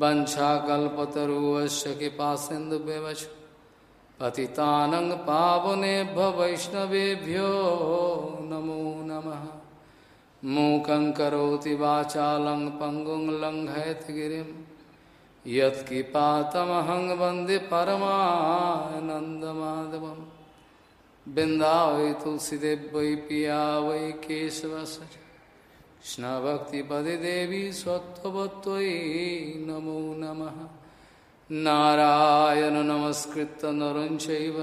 वंशाकल्पतरुवश्य कृपा सिंधु व्यवच पतितानंग पावनेभ्य वैष्णवेभ्यो नमो नमः। मूकं करोति वाचालं पङ्गुं लङ्घयतगिरिं यत्किपातमहं वंदे परमानन्दमाधवं बिन्दावै तुलसीदेव वै पिया वै केशवस्य। कृष्ण भक्ति पदे देवी सत्वत्वयी नमो नमः। नारायण नमस्कृत नर चैव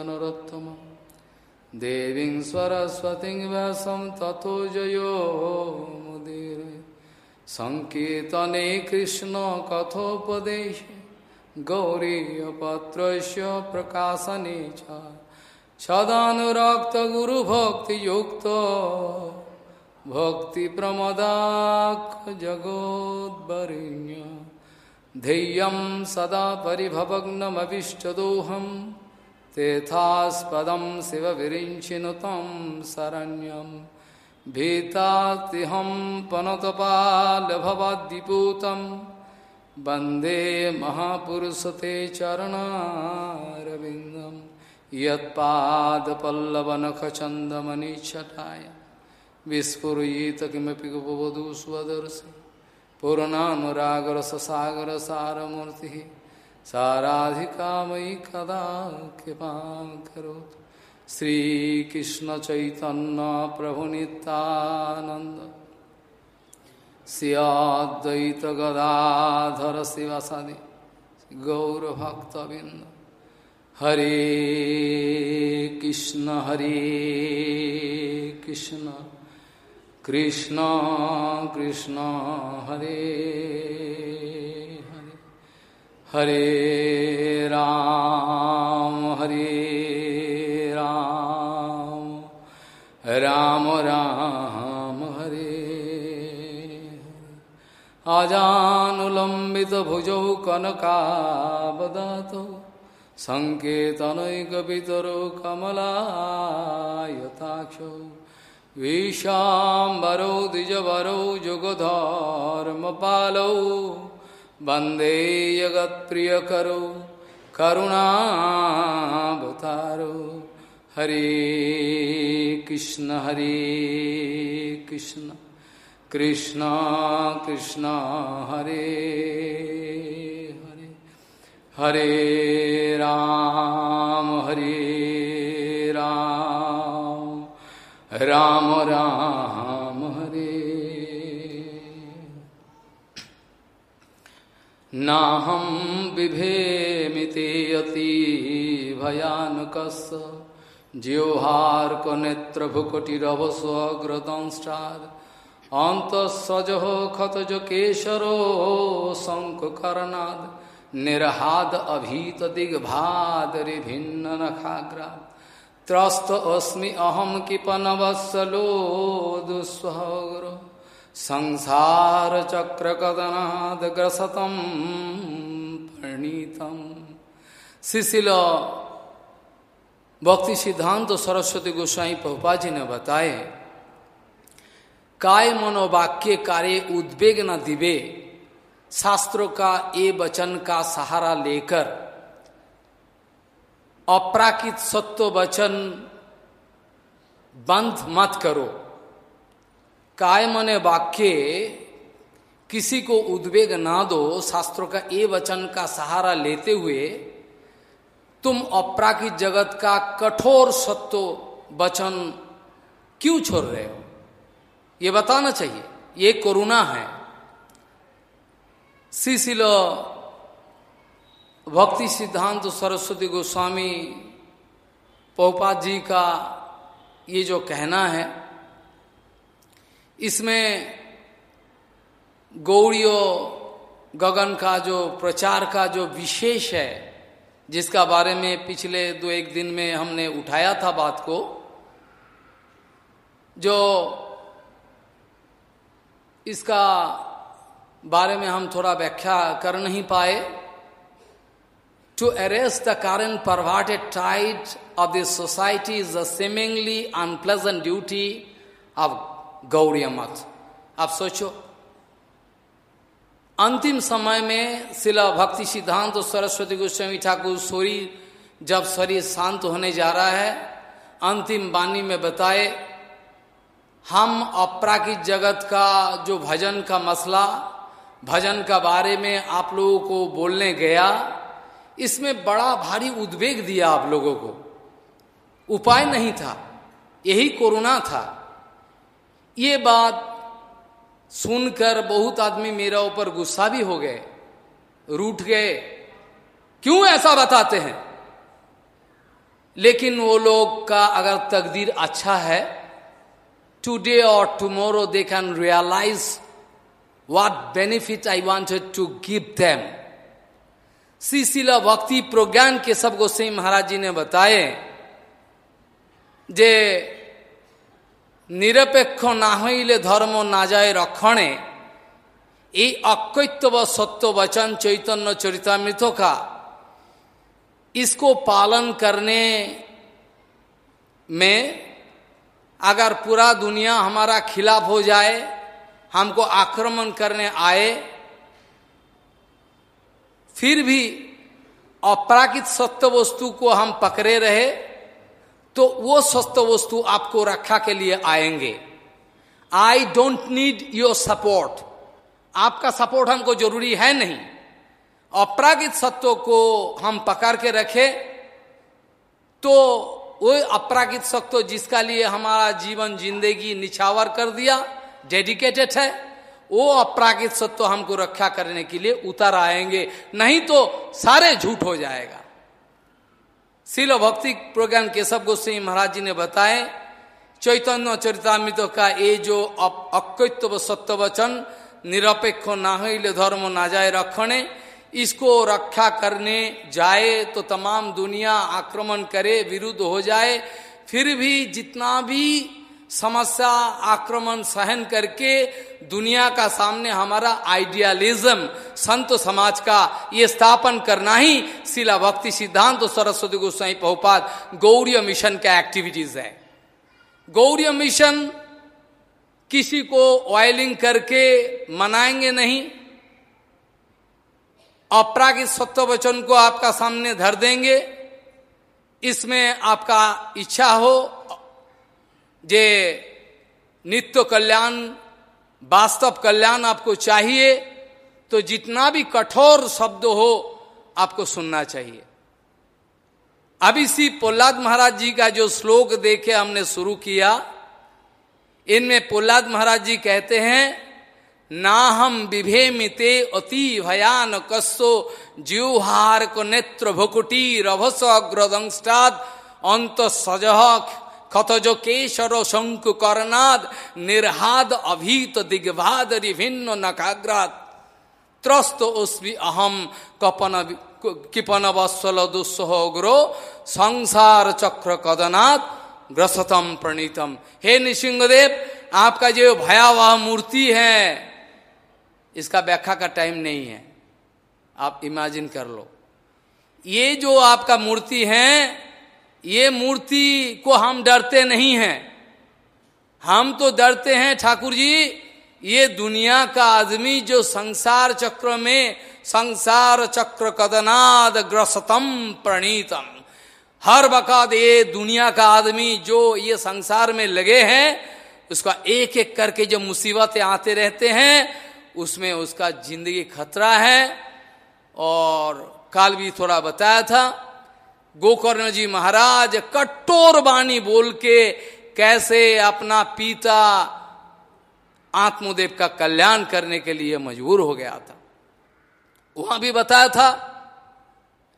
देवी सरस्वती व्यासं ततो जयो मुदीर संकीर्तने कृष्ण कथोपदेश। गौरीपत्र प्रकाशने सदानुरक्त गुरुभक्तियुक्तो भक्तिप्रमदाखजगोद्वरिण्य ध्येयं सदा परिभवग्नमविष्टदोहं। तेथास्पदं शिवविरिञ्चिनुतं शरण्यं। भीतातिहं पनतपालभवद्दिपूतं वंदे महापुरुषते चरणारविन्दं। यत्पादपल्लवनखचन्दमनिच्छटाय विस्फुरीत किमपि गोपवधू स्वदर्शि पूर्णानुरागरससागर सारमूर्तिः साराधिका मयि कदा कृपां करोतु श्रीकृष्णचैतन्यप्रभुनितानन्द सियाद्वैतगदाधर शिवसदि गौरभक्तबिन्द। हरे कृष्ण हरे कृष्ण। कृष्ण कृष्ण, हरे हरे। हरे राम हरे राम। राम राम, हरे। आजानुलम्बित भुजौ कनकावदातौ। सङ्केतनैकपितरो कमलायताक्षौ। विशाम्बरौ, द्विजवरौ, जुगधर्मपालौ, वंदे जगत्प्रियकरौ, करुणावतारो। हरे कृष्ण हरे कृष्ण कृष्ण कृष्ण, हरे हरे। हरे राम, हरे नाहं बिभेमिते अति भयानकस् ज्योहार्कनेत्रभुकटिरवस्वग्रदंष्टाद् अन्तःसजः खतज केशरो शङ्खकर्णाद् निर्हाद अभीत दिग्भादरि भिन्न नखाग्रात् त्रस्त अस्मि अहम किपनवत्सलो दुस्वग्र संसार चक्र कदनाद परिणीतम। शिशिल भक्ति सिद्धांत तो सरस्वती गोस्वाई पहुपा जी ने बताए, काय मनोवाक्य कार्य उद्वेग न दिवे, शास्त्रों का ए वचन का सहारा लेकर, अपराकित सत्व वचन बंध मत करो। काय मने वाक्य, किसी को उद्वेग ना दो, शास्त्रों का ए वचन का सहारा लेते हुए, तुम अपराकित जगत का कठोर सत्व वचन क्यों छोड़ रहे हो? ये बताना चाहिए। ये करुणा है। श्रीशिलो भक्ति सिद्धांत सरस्वती गोस्वामी पौपात जी का ये जो कहना है इसमें गौड़ियों, गगन का जो प्रचार का जो विशेष है, जिसका बारे में पिछले दो एक दिन में हमने उठाया था बात को, जो इसका बारे में हम थोड़ा व्याख्या कर नहीं पाए to arrest the current perverted tide of this society is the seemingly unpleasant duty of Gaudiya Math. आप सोचो। अंतिम समय में शिला भक्ति सिद्धांत तो सरस्वती गोस्वामी ठाकुर सोरी जब शरीर शांत होने जा रहा है, अंतिम वाणी में बताए, हम अपराकित जगत का जो भजन का मसला, भजन का बारे में आप लोगों को बोलने गया, इसमें बड़ा भारी उद्वेग दिया आप लोगों को। उपाय नहीं था। यही कोरोना था। ये बात सुनकर बहुत आदमी मेरा ऊपर गुस्सा भी हो गए, रूठ गए क्यों ऐसा बताते हैं लेकिन वो लोग का अगर तकदीर अच्छा है टुडे और tomorrow they can realise what benefit I wanted to give them. Shri Bhakti Prajnan के सब गोसाई महाराज जी ने बताए, जे নিরপেক্ষ না হইলে ধর্ম না যায় রক্ষণে এই अकैत्व व सत्य वचन चैतन्य चरितमृत का इसको पालन करने में अगर पूरा दुनिया हमारा खिलाफ हो जाए हमको आक्रमण करने आए फिर भी अपराकित सत्य वस्तु को हम पकड़े रहे तो वो स्वस्थ वस्तु आपको रक्षा के लिए आएँगे। I don't need your support आपका सपोर्ट हमको ज़रूरी है नहीं। अपरागित सत्व को हम पकड़ के रखे तो वो अपरागित सत्व जिसका लिए हमारा जीवन, ज़िंदगी निछावर कर दिया डेडिकेटेड है, वो अपरागित सत्व हमको रक्षा करने के लिए उतर आएँगे। नहीं तो सारे झूठ हो जाएगा। शिल भक्ति प्रोग्राम केशव गोस्वामी महाराज जी ने बताए चैतन्य चरितमृत का ये जो अकैत्व सत्य वचन निरपेक्ष ना हो धर्म ना जाए रखने इसको रक्षा करने जाए तो तमाम दुनिया आक्रमण करे विरुद्ध हो जाए फिर भी जितना भी समस्या, आक्रमण सहन करके दुनिया का सामने हमारा आइडियालिज्म, संत समाज का ये स्थापन करना ही शिला भक्ति सिद्धांत तो सरस्वती गोस्वाई पहुपात गौरी मिशन का एक्टिविटीज़ है। गौरी मिशन किसी को ऑयलिंग करके मनाएँगे नहीं। अपरागित सत्य वचन को आपका सामने धर देंगे। इसमें आपका इच्छा हो जे नित्य कल्याण, वास्तव कल्याण आपको चाहिए तो जितना भी कठोर शब्द हो, आपको सुनना चाहिए। अब इसी प्रहलाद महाराज जी का जो श्लोक देखे हमने शुरू किया, इनमें प्रहलाद महाराज जी कहते हैं ना हम विभे मिते अति भयान कस्सो जीवहार को नेत्र भुकुटी रभस अग्रदंष्टाद अंत सजह कथज केशर शंकु कर्णाद निर्हाद अभीत दिग्भाद विभिन्न नकाग्रात। त्रस्त उस्वी अहम कपन किपन वत्सल दुस्सहोग्रो संसार चक्र कदनाथ ग्रसतम प्रणीतम। हे निशिंगदेव आपका जो भयावह मूर्ति है, इसका व्याख्या का टाइम नहीं है। आप इमेजिन कर लो। ये जो आपका मूर्ति है ये मूर्ति को हम डरते नहीं हैं। हम तो डरते हैं, ठाकुर जी, ये दुनिया का आदमी जो संसार चक्र में, संसार चक्र कदनाद ग्रसतम प्रणीतम। हर बकाद ये दुनिया का आदमी जो ये संसार में लगे हैं, उसका एक एक करके जो मुसीबतें आते रहते हैं, उसमें उसका ज़िंदगी खतरा है। और काल भी थोड़ा बताया था गोकर्ण जी महाराज कट्टोर वाणी बोल के कैसे अपना पिता आत्मदेव का कल्याण करने के लिए मजबूर हो गया था। वहाँ भी बताया था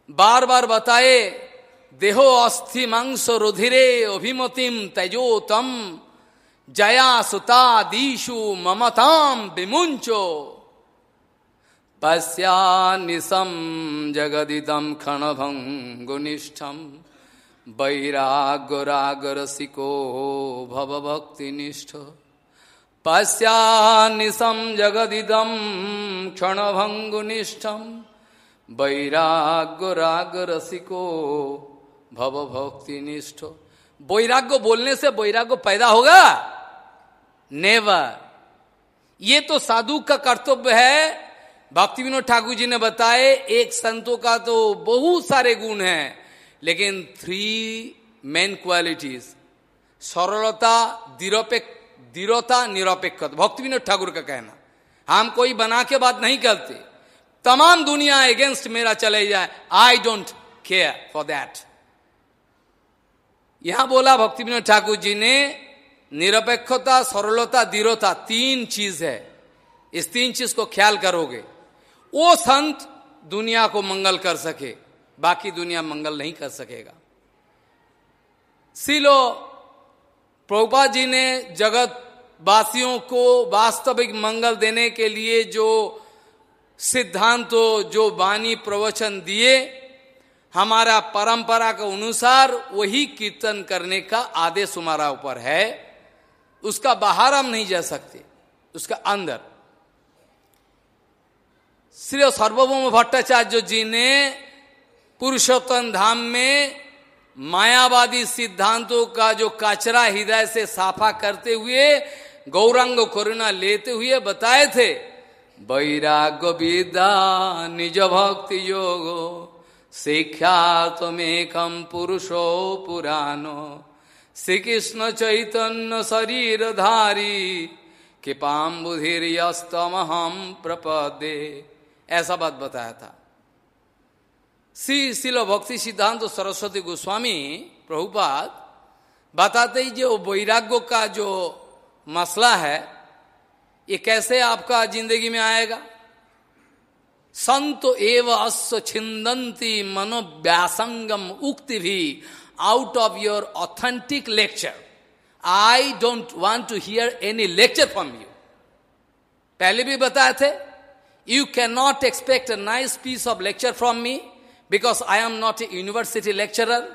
बार बार बताए, देहो अस्थि मांस रुधिरे अभिमतिम तेजोतम जया सुता दीशु ममताम विमुंचो पश्यानिशम जगदिदम क्षणभंगुनिष्ठम वैराग्यरागरसिको भवभक्तिनिष्ठ। पश्यानिशम जगदिदम क्षणभंगुनिष्ठम वैराग्य रसिको भवभक्तिनिष्ठ। वैराग्य बोलने से वैराग्य पैदा होगा? नेवर ये तो साधु का कर्तव्य है भक्ति विनोद ठाकुर जी ने बताए, एक संतों का तो बहुत सारे गुण हैं, लेकिन थ्री मेन क्वालिटीज सरलता दृढ़ता निरपेक्ष। भक्ति विनोद ठाकुर का कहना, हम कोई बना के बात नहीं करते। तमाम दुनिया अगेंस्ट मेरा चले जाए I don't care for that यहाँ बोला भक्ति विनोद ठाकुर जी ने, निरपेक्षता, सरलता दृढ़ता तीन चीज़ है। इस तीन चीज़ को ख्याल करोगे। वो संत दुनिया को मंगल कर सके, बाकी दुनिया मंगल नहीं कर सकेगा। सिलो प्रभुपा जी ने जगत वासियों को वास्तविक मंगल देने के लिए जो सिद्धांतों, जो वाणी प्रवचन दिए, हमारा परंपरा के अनुसार वही कीर्तन करने का आदेश हमारा ऊपर है। उसका बाहर हम नहीं जा सकते, उसका अंदर। श्री सर्वभौम भट्टाचार्य जी ने पुरुषोत्तम धाम में मायावादी सिद्धांतों का जो कचरा हृदय से साफा करते हुए गौरंग करुणा लेते हुए बताए थे, वैराग्य विद्या, निज भक्ति योग, शिक्षा तमेकम पुरुषो पुरानो श्री कृष्ण चैतन्य शरीर धारी कृपाम हम प्रपदे। ऐसा बात बताया था। श्री शिल भक्ति सिद्धांत तो सरस्वती गोस्वामी प्रभुपाद बताते ही जो वैराग्य का जो मसला है, ये कैसे आपका ज़िंदगी में आएगा? संत एव अश्व छिंदंती मनोव्यासंगम उक्ति भी out of your authentic lecture I don't want to hear any lecture from you पहले भी बताए थे You can not expect a nice piece of lecture from me because I am not a university lecturer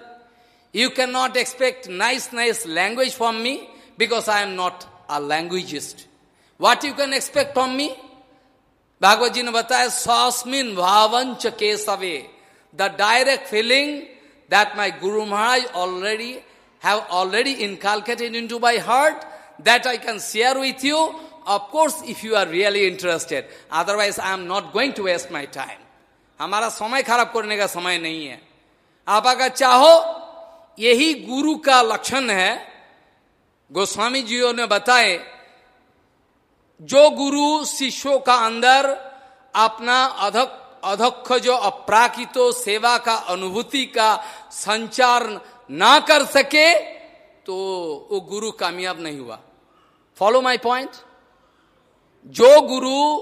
you can not expect nice nice language from me because I am not a languagist What you can expect from me? Bhagavad ji ने बताया सौस्मिन भावंच के सवे the direct feeling that my Guru Maharaj already have already inculcated into my heart that I can share with you. Of course, if you are really interested. Otherwise, I am not going to waste my time. हमारा समय खराब करने का समय नहीं है आप अगर चाहो यही गुरु का लक्षण है गोस्वामी जी ने बताए जो गुरु शिष्यों का अंदर अपना अधक अधक्ष जो अपराकितो सेवा का अनुभूति का संचार ना कर सके तो वो गुरु कामयाब नहीं हुआ फॉलो माई पॉइंट जो गुरु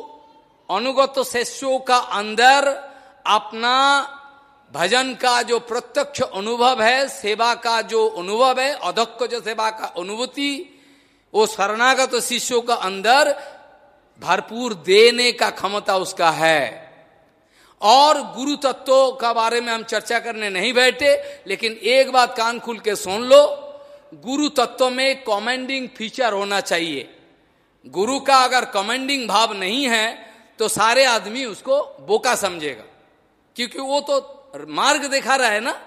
अनुगत शिष्यों का अंदर अपना भजन का जो प्रत्यक्ष अनुभव है, सेवा का जो अनुभव है अधक्ष जो सेवा का अनुभूति, वो शरणागत तो शिष्यों का अंदर भरपूर देने का क्षमता उसका है। और गुरु तत्वों का बारे में हम चर्चा करने नहीं बैठे, लेकिन एक बात कान खुल के सुन लो, गुरु तत्व में कमेंडिंग फीचर होना चाहिए। गुरु का अगर कमेंडिंग भाव नहीं है तो सारे आदमी उसको बोका समझेगा। क्योंकि वो तो मार्ग दिखा रहा है ना,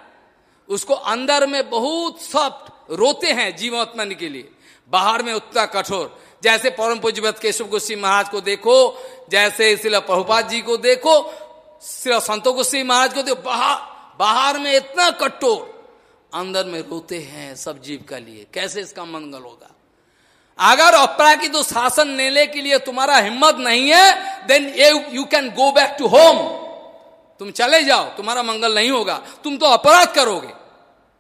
उसको अंदर में बहुत सॉफ्ट रोते हैं जीवात्मन के लिए। बाहर में उतना कठोर। जैसे परम पूजवत केशव गोस्वी महाराज को देखो, जैसे शिला प्रभुपाद जी को देखो शिला संतो गोस्वी महाराज को देखो बाहर बाहर में इतना कठोर। अंदर में रोते हैं सब जीव का लिए। कैसे इसका मंगल होगा? अगर अपराकित तो शासन लेने के लिए तुम्हारा हिम्मत नहीं है then you can go back to home तुम चले जाओ, तुम्हारा मंगल नहीं होगा। तुम तो अपराध करोगे।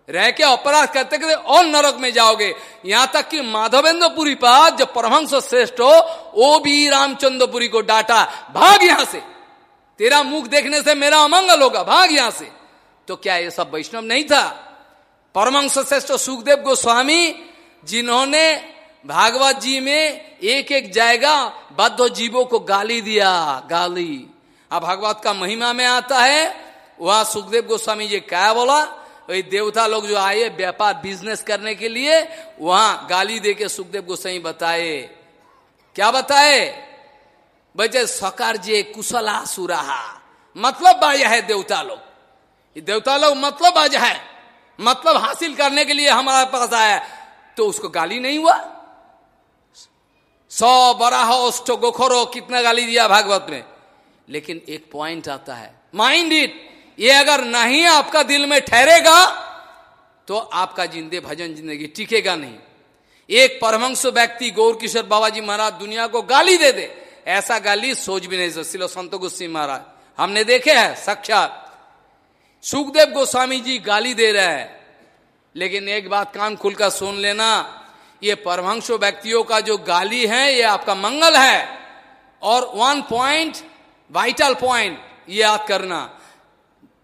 रह के अपराध करते करते और नरक में जाओगे। यहाँ तक कि माधवेंद्रपुरी पाद, जब परमहंस श्रेष्ठ हो वो भी रामचंद्रपुरी को डांटा, भाग यहाँ से। तेरा मुख देखने से मेरा अमंगल होगा, भाग यहाँ से। तो क्या ये सब वैष्णव नहीं था? परमहंस श्रेष्ठ सुखदेव गोस्वामी, जिन्होंने भागवत जी में एक एक जाएगा बद्ध जीवों को गाली दिया, गाली। अब भागवत का महिमा में आता है, वहाँ सुखदेव गोस्वामी जी क्या बोला वही देवता लोग जो आए व्यापार बिज़नेस करने के लिए, वहाँ गाली दे के सुखदेव गोस्वामी बताए। क्या बताए? बचे सकार जे, कुशला सुराहा। मतलब बाज है देवता लोग। देवता लोग मतलब बाज है। मतलब हासिल करने के लिए हमारे पास आया तो उसको गाली नहीं हुआ? सौ बड़ा हो अष्टो गोखरो कितना गाली दिया भागवत में। लेकिन एक पॉइंट आता है। माइंड इट ये अगर नहीं आपका दिल में ठहरेगा तो आपका जिंदे भजन ज़िंदगी टिकेगा नहीं। एक परमंश व्यक्ति गौर किशोर बाबा जी महाराज दुनिया को गाली दे दे। ऐसा गाली सोच भी नहीं सकती। संत गोस्वी महाराज, हमने देखे हैं, साक्षात। सुखदेव गोस्वामी जी गाली दे रहे हैं। लेकिन एक बात कान खुलकर सुन लेना ये परमहंसो व्यक्तियों का जो गाली है, ये आपका मंगल है। और वन पॉइंट वाइटल पॉइंट ये याद करना।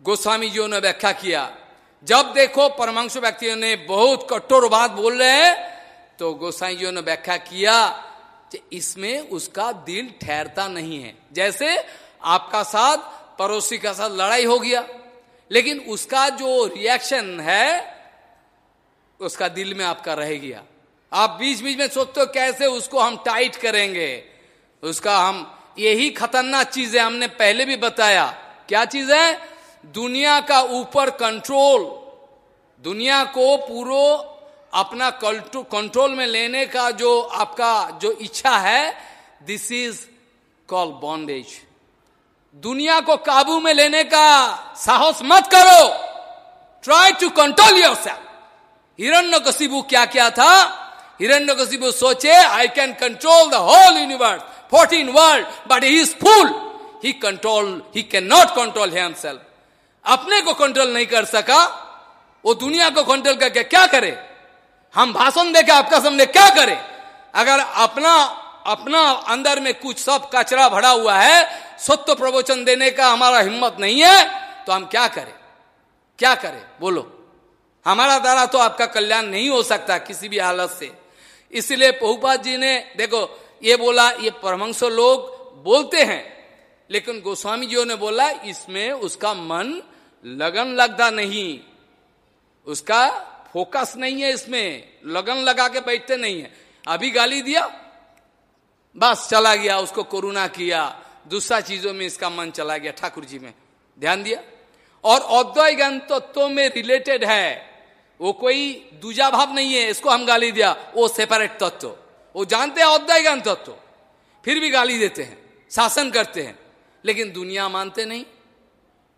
गोस्वामी जी ने व्याख्या किया। जब देखो परमांशु व्यक्तियों ने बहुत कठोर बात बोल रहे हैं तो गोसाई जी ने व्याख्या किया कि इसमें उसका दिल ठहरता नहीं है। जैसे आपका साथ पड़ोसी का साथ लड़ाई हो गया, लेकिन उसका जो रिएक्शन है, उसका दिल में आपका रह गया। आप बीच बीच में सोचते हो कैसे उसको हम टाइट करेंगे? उसका हम, यही खतरनाक चीज़ है हमने पहले भी बताया। क्या चीज़ है? दुनिया का ऊपर कंट्रोल दुनिया को पूरा अपना कंट्रोल में लेने का जो आपका जो इच्छा है दिस इज़ कॉल बॉन्डेज दुनिया को काबू में लेने का साहस मत करो। Try to control your self Hiranya क्या क्या था? सोचे I can control the whole universe fourteen world but he is full he control he can not control himself अपने को कंट्रोल नहीं कर सका, वो दुनिया को कंट्रोल करके क्या करे? हम भाषण देके आपका सामने क्या करे? अगर अपना अपना अंदर में कुछ सब कचरा भरा हुआ है, सत्य प्रवचन देने का हमारा हिम्मत नहीं है तो हम क्या करें? क्या करें? बोलो। हमारा द्वारा तो आपका कल्याण नहीं हो सकता किसी भी हालत से। इसलिए पहुपात जी ने, देखो, ये बोला, ये परमंश लोग बोलते हैं, लेकिन गोस्वामी जी ने बोला, इसमें उसका मन लगन लगता नहीं, उसका फोकस नहीं है इसमें, लगन लगा के बैठते नहीं है। अभी गाली दिया, बस चला गया, उसको कोरोना किया, दूसरा चीज़ों में इसका मन चला गया, ठाकुर जी में, ध्यान दिया। और ज्ञान तत्व में रिलेटेड है। वो कोई दूजा भाव नहीं है, इसको हम गाली दिया, वो सेपरेट तत्व। वो जानते हैं अद्वय ज्ञान तत्व, फिर भी गाली देते हैं, शासन करते हैं, लेकिन दुनिया मानते नहीं।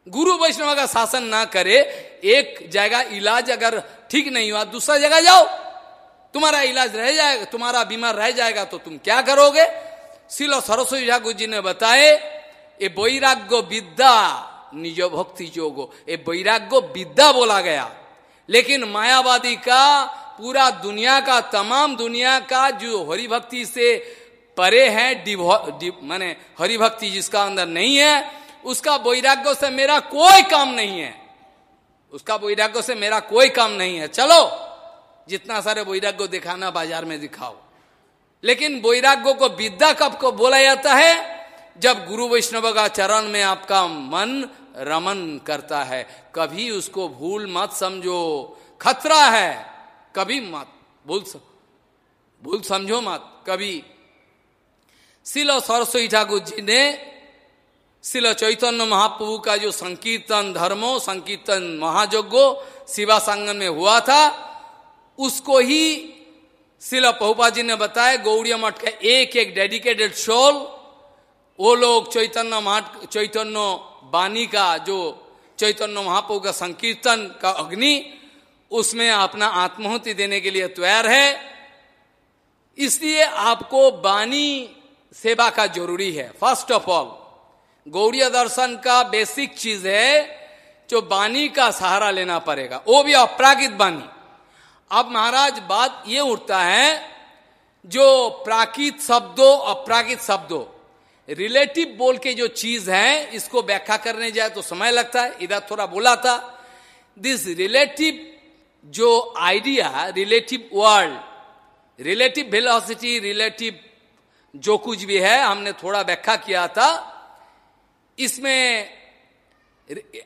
गुरु वैष्णव का शासन ना करे, एक जगह इलाज अगर ठीक नहीं हुआ, दूसरा जगह जाओ, तुम्हारा इलाज रह जाएगा, तुम्हारा बीमार रह जाएगा तो तुम क्या करोगे? शिल सरस्वती ठाकुर जी ने बताए ये वैराग्य विद्या निज भक्ति जोगो ये वैराग्य विद्या बोला गया। लेकिन मायावादी का, पूरा दुनिया का, तमाम दुनिया का जो हरि भक्ति से परे है माने हरि भक्ति जिसका अंदर नहीं है, उसका वैराग्य से मेरा कोई काम नहीं है। उसका वैराग्य से मेरा कोई काम नहीं है। चलो, जितना सारे वैराग्य दिखाना बाज़ार में दिखाओ। लेकिन वैराग्य को विद्या कब को बोला जाता है? जब गुरु वैष्णव का चरण में आपका मन रमन करता है। कभी उसको भूल मत समझो। खतरा है। कभी मत। भूल सम, भूल समझो मत। कभी। शिलो सरस्वती ठाकुर जी ने शिल चैतन्य महाप्रभु का जो संकीर्तन धर्मो संकीर्तन महाजोगो शिवा सांगन में हुआ था उसको ही शिला पहुपा जी ने बताया गौड़िया मठ का एक एक डेडिकेटेड शोल वो लोग चैतन्य मठ चैतन्य बानी का जो चैतन्य महाप्रभु का संकीर्तन का अग्नि, उसमें अपना आत्महुति देने के लिए तैयार है। इसलिए आपको बानी सेवा का ज़रूरी है। फ़र्स्ट ऑफ़ ऑल गौड़िया दर्शन का बेसिक चीज़ है जो बानी का सहारा लेना पड़ेगा। वो भी अपरागित बानी। अब महाराज, बात ये उठता है, जो प्राकृत शब्दों अपरागित शब्दों रिलेटिव बोल के जो चीज़ है, इसको व्याख्या करने जाए तो समय लगता है। इधर थोड़ा बोला था दिस रिलेटिव जो idea relative world relative velocity relative जो कुछ भी है, हमने थोड़ा व्याख्या किया था। इसमें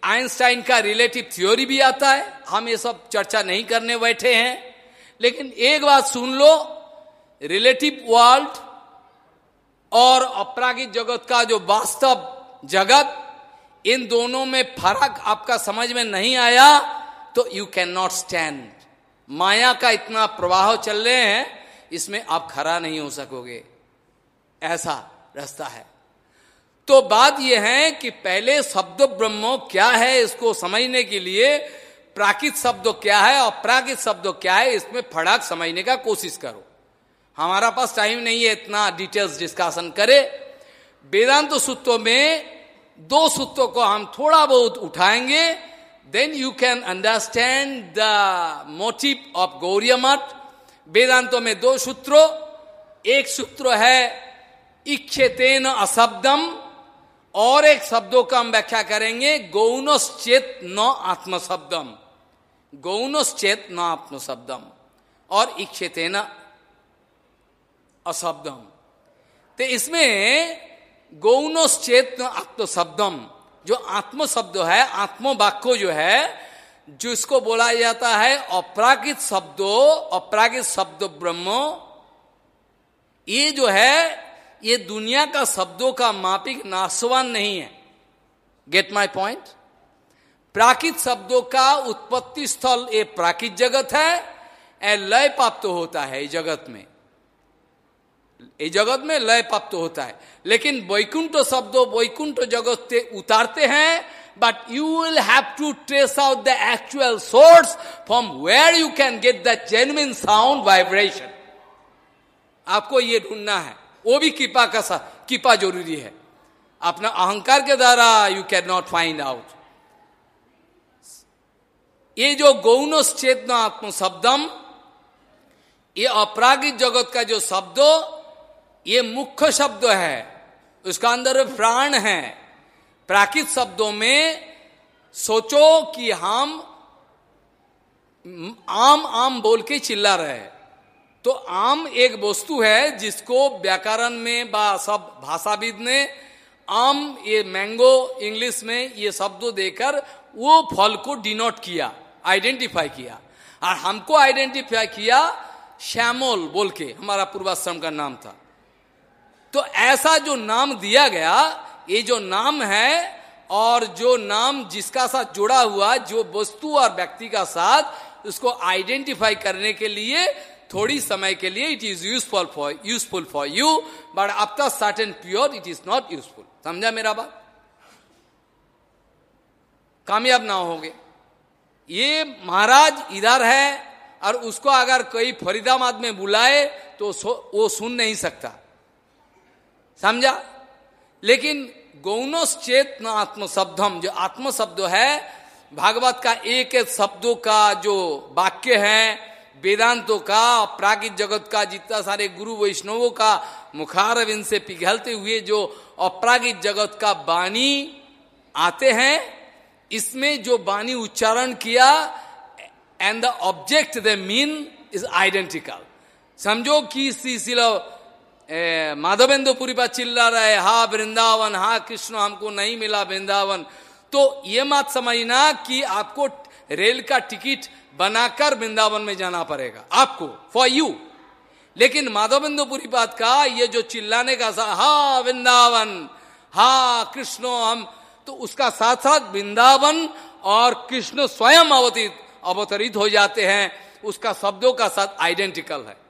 आइंस्टाइन का रिलेटिव थ्योरी भी आता है। हम ये सब चर्चा नहीं करने बैठे हैं। लेकिन एक बात सुन लो रिलेटिव वर्ल्ड और अपरागिक जगत का जो वास्तव जगत, इन दोनों में फ़र्क आपका समझ में नहीं आया तो यू कैन नॉट स्टैंड माया का इतना प्रवाह चल रहे हैं, इसमें आप खड़ा नहीं हो सकोगे। ऐसा रास्ता है। तो बात यह है कि पहले शब्द ब्रह्मो क्या है, इसको समझने के लिए प्राकृत शब्द क्या है और प्राकृत शब्द क्या है, इसमें फड़क समझने का कोशिश करो। हमारा पास टाइम नहीं है इतना डिटेल्स डिस्कशन करे। वेदांत सूत्रों में दो सूत्रों को हम थोड़ा बहुत उठाएँगे। Then you can understand the motive of Gaudiya Math वेदांतों में दो सूत्रों। एक सूत्र है इच्छेतेन अशब्दम। और एक शब्दों का हम व्याख्या करेंगे, गौनश्चेत न आत्मशब्दम। गौनश्चेत न आत्मशब्दम। और इच्छेतेन अशब्दम। तो इसमें गौनश्चेत न आत्मशब्दम, जो आत्म शब्द है आत्म वाक्य जो है जो इसको बोला जाता है अपरागित शब्दों, अपरागित शब्द ब्रह्म। ये जो है, ये दुनिया का शब्दों का मापिक नाशवान नहीं है। गेट माई पॉइंट प्राकृत शब्दों का उत्पत्ति स्थल, ये प्राकृत जगत है लय प्राप्त होता है जगत में। इस जगत में लय प्राप्त होता है। लेकिन वैकुंठ शब्द, वैकुंठ जगत से उतारते हैं but you will have to trace out the actual source from where you can get the genuine sound vibration आपको ये ढूंढना है। वो भी कृपा का सा, कृपा ज़रूरी है। अपना अहंकार के द्वारा you can not find out ये जो गौण चेतना आत्म शब्दम, ये अपरागिक जगत का जो शब्द ये मुख्य शब्द है, उसका अंदर प्राण है। प्राकृत शब्दों में सोचो कि हम आम आम बोल के चिल्ला रहे तो आम एक वस्तु है जिसको व्याकरण में बा सब भाषाविद ने आम, ये मैंगो, इंग्लिश में ये शब्द देकर वो फल को डिनोट किया, आइडेंटिफाई किया। और हमको आइडेंटिफाई किया श्यामोल बोल के, हमारा पूर्वाश्रम का नाम था। तो ऐसा जो नाम दिया गया, ये जो नाम है और जो नाम जिसका साथ जुड़ा हुआ, जो वस्तु और व्यक्ति का साथ, उसको आइडेंटिफाई करने के लिए थोड़ी समय के लिए it is useful for useful for you but after certain pure it is not useful समझा मेरा बात? कामयाब ना होगे। ये महाराज इधर है और उसको अगर कोई फरीदाबाद में बुलाए तो वो सुन नहीं सकता। समझा? लेकिन गौनस चेत न आत्म शब्दम जो आत्म शब्द है, भागवत का एक एक शब्दों का जो वाक्य है, वेदांतों का प्राकृत जगत का, जितना सारे गुरु वैष्णवों का मुखारविंद से पिघलते हुए जो अपरागित जगत का बानी आते हैं, इसमें जो बानी उच्चारण किया and the object the mean is identical समझो कि श्री माधवेंद्र पुरी पर चिल्ला रहा है, वृंदावन, हा, कृष्ण, हमको नहीं मिला वृंदावन। तो ये मत समझना कि आपको रेल का टिकट बनाकर वृंदावन में जाना पड़ेगा, आपको फॉर यू लेकिन माधवेंद्रपुरी बात का ये जो चिल्लाने का हा, वृंदावन, हा, कृष्ण, हम तो उसका साथ साथ वृंदावन और कृष्ण स्वयं अवतरित अवतरित हो जाते हैं। उसका शब्दों का साथ आइडेंटिकल है।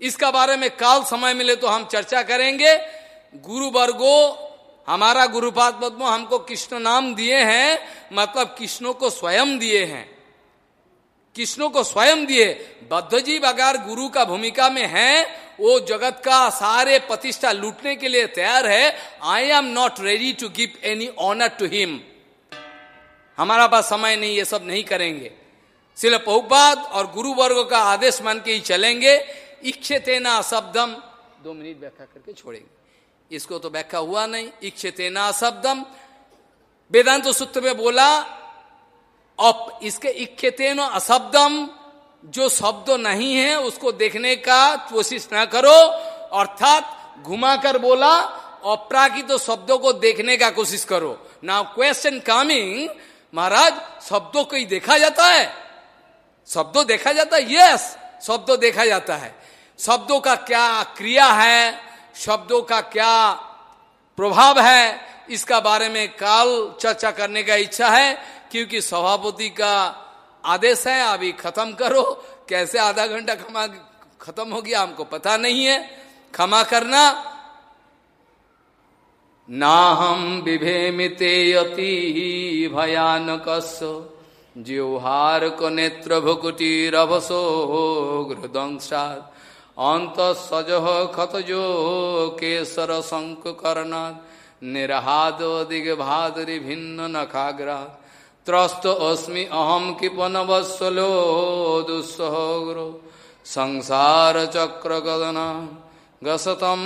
इसका बारे में काल समय मिले तो हम चर्चा करेंगे। गुरु वर्गो, हमारा गुरुपाद पद्म हमको कृष्ण नाम दिए हैं मतलब कृष्णों को स्वयं दिए हैं। कृष्णों को स्वयं दिए। बद्धजीव अगर गुरु का भूमिका में है, वो जगत का सारे प्रतिष्ठा लूटने के लिए तैयार है। I am not ready to give any honour to him हमारा पास समय नहीं, ये सब नहीं करेंगे। सिर्फ़ बहुपाद और गुरु वर्ग का आदेश मान के ही चलेंगे। इच्छेतेना शब्दम। दो मिनट व्याख्या करके छोड़ेंगे। इसको तो व्याख्या हुआ नहीं। इच्छेतेना शब्दम। वेदांत सूत्र में बोला और इसके इच्छेतेन अशब्दम, जो शब्द नहीं है, उसको देखने का कोशिश ना करो। अर्थात घुमाकर बोला, अप्राकृत तो शब्दों को देखने का कोशिश करो। नाउ क्वेश्चन कमिंग महाराज, शब्दों को ही देखा जाता है? शब्दों देखा जाता है? यस शब्दों देखा जाता है। शब्दों का क्या क्रिया है, शब्दों का क्या प्रभाव है, इसका बारे में काल चर्चा करने का इच्छा है, क्योंकि सभापति का आदेश है अभी खत्म करो। कैसे आधा घंटा खमा, खत्म हो गया, हमको पता नहीं है। क्षमा करना। ना हम विभेमिते अति भयानक ज्योहार को नेत्र भुकुटीरभसो घृदंसाद अंत सज खतजो केसर शंक करना निरहाद दिग्भादरी भिन्न नखाग्रा। त्रस्त अस्मि अहम किपन वत्सलो दुस्सहग्रो। संसार चक्र गदना गसतम,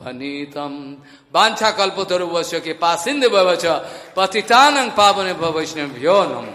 फनीतम। वाछा कल्पतरुवश्य के पासिंद भवच पतितान पावन भवैष्णव्यो नमो।